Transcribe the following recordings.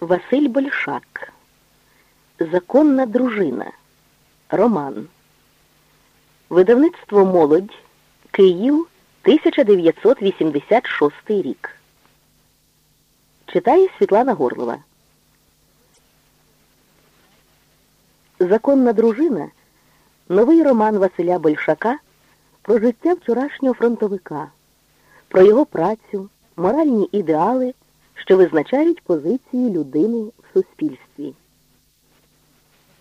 Василь Большак. Законна дружина. Роман. Видавництво Молодь. Київ 1986 рік. Читає Світлана Горлова. Законна дружина. Новий роман Василя Большака про життя вчорашнього фронтовика, про його працю, моральні ідеали що визначають позиції людини в суспільстві.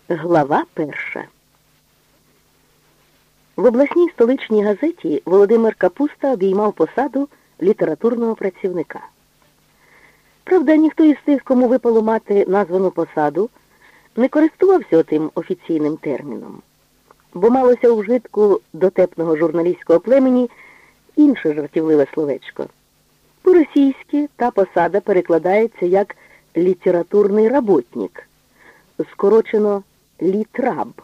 Глава перша. В обласній столичній газеті Володимир Капуста обіймав посаду літературного працівника. Правда, ніхто із тих, кому випало мати названу посаду, не користувався тим офіційним терміном, бо малося у вжитку дотепного журналістського племені інше жартівливе словечко. По-російськи та посада перекладається як літературний работник, скорочено літраб.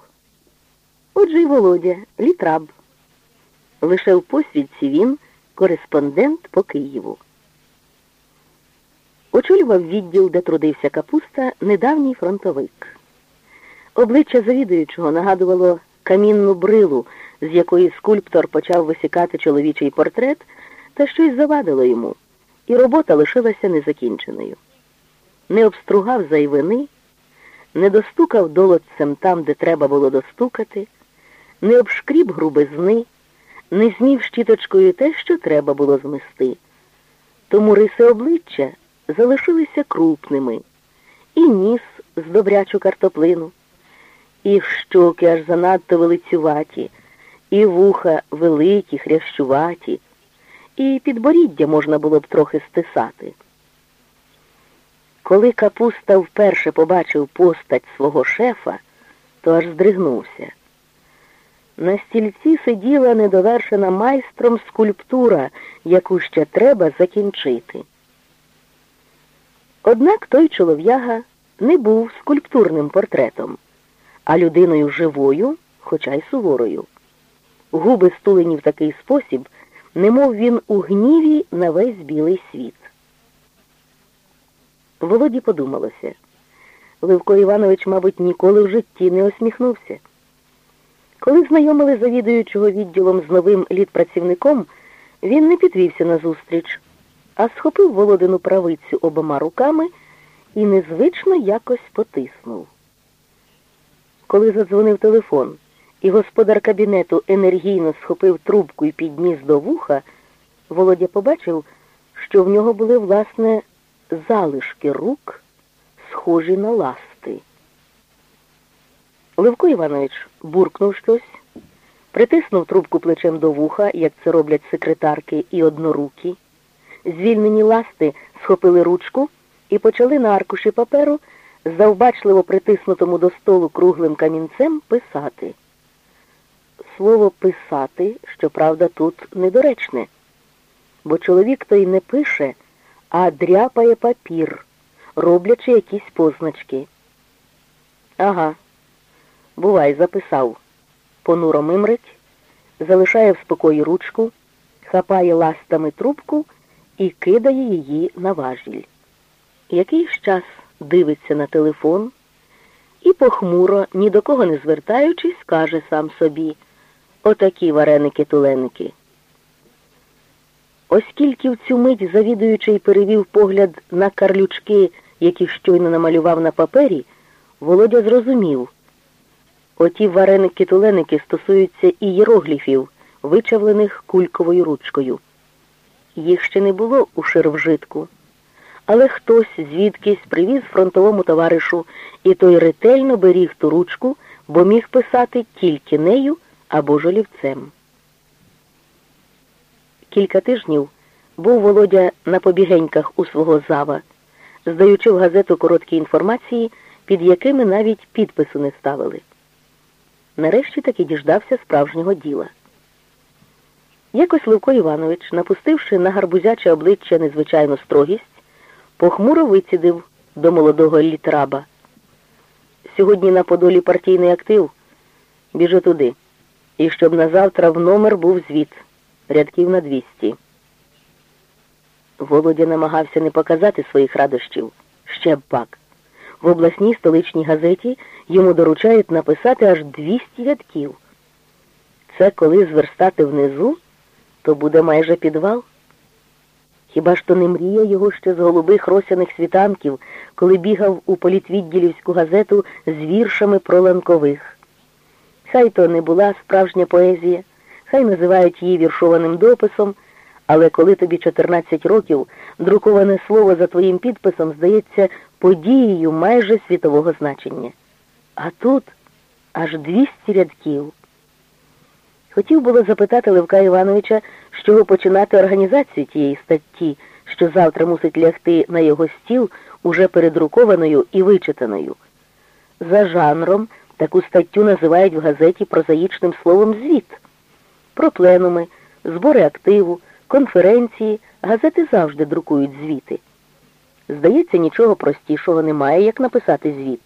Отже й Володя літраб. Лише в посвідці він кореспондент по Києву. Очолював відділ, де трудився капуста, недавній фронтовик. Обличчя завідуючого нагадувало камінну брилу, з якої скульптор почав висікати чоловічий портрет, та щось завадило йому і робота лишилася незакінченою. Не обстругав зайвини, не достукав долотцем там, де треба було достукати, не обшкріб грубизни, не змів щіточкою те, що треба було змести. Тому риси обличчя залишилися крупними, і ніс з добрячу картоплину, і щоки аж занадто велицюваті, і вуха великі, хрящуваті і підборіддя можна було б трохи стисати. Коли капуста вперше побачив постать свого шефа, то аж здригнувся. На стільці сиділа недовершена майстром скульптура, яку ще треба закінчити. Однак той чолов'яга не був скульптурним портретом, а людиною живою, хоча й суворою. Губи стулені в такий спосіб, немов він у гніві на весь білий світ. Володі подумалося. Левко Іванович, мабуть, ніколи в житті не усміхнувся. Коли знайомили завідуючого відділом з новим літпрацівником, він не підвівся на зустріч, а схопив Володину правицю обома руками і незвично якось потиснув. Коли задзвонив телефон, і господар кабінету енергійно схопив трубку і підніс до вуха, Володя побачив, що в нього були, власне, залишки рук, схожі на ласти. Левко Іванович буркнув щось, притиснув трубку плечем до вуха, як це роблять секретарки і однорукі. Звільнені ласти схопили ручку і почали на аркуші паперу, завбачливо притиснутому до столу круглим камінцем, писати слово писати, щоправда, тут недоречне, бо чоловік той не пише, а дряпає папір, роблячи якісь позначки. Ага, бувай, записав. Понуро мимрить, залишає в спокої ручку, хапає ластами трубку і кидає її на важіль. Якийсь час дивиться на телефон і похмуро, ні до кого не звертаючись, каже сам собі. Отакі вареники-туленики. Оскільки в цю мить завідуючий перевів погляд на карлючки, які щойно намалював на папері, Володя зрозумів. Оті вареники-туленики стосуються і єрогліфів, вичавлених кульковою ручкою. Їх ще не було у шервжитку, але хтось звідкись привіз фронтовому товаришу, і той ретельно беріг ту ручку, бо міг писати тільки нею або жолівцем. Кілька тижнів був Володя на побігеньках у свого зава, здаючи в газету короткі інформації, під якими навіть підпису не ставили. Нарешті таки діждався справжнього діла. Якось Левко Іванович, напустивши на гарбузяче обличчя незвичайну строгість, похмуро вицідив до молодого літраба. Сьогодні на Подолі партійний актив. Біжи туди і щоб на завтра в номер був звіт рядків на двісті. Володя намагався не показати своїх радощів ще б пак. в обласній столичній газеті йому доручають написати аж 200 рядків. Це коли зверстати внизу, то буде майже підвал. Хіба ж то не мрія його ще з голубих росяних світанків, коли бігав у політвідділівську газету з віршами про ланкових? Хай то не була справжня поезія, хай називають її віршованим дописом, але коли тобі 14 років, друковане слово за твоїм підписом здається подією майже світового значення. А тут аж 200 рядків. Хотів було запитати Левка Івановича, з чого починати організацію тієї статті, що завтра мусить лягти на його стіл уже передрукованою і вичитаною. За жанром таку статтю називають в газеті прозаїчним словом звіт. Про пленуми, збори активу, конференції газети завжди друкують звіти. Здається, нічого простішого немає, як написати звіт.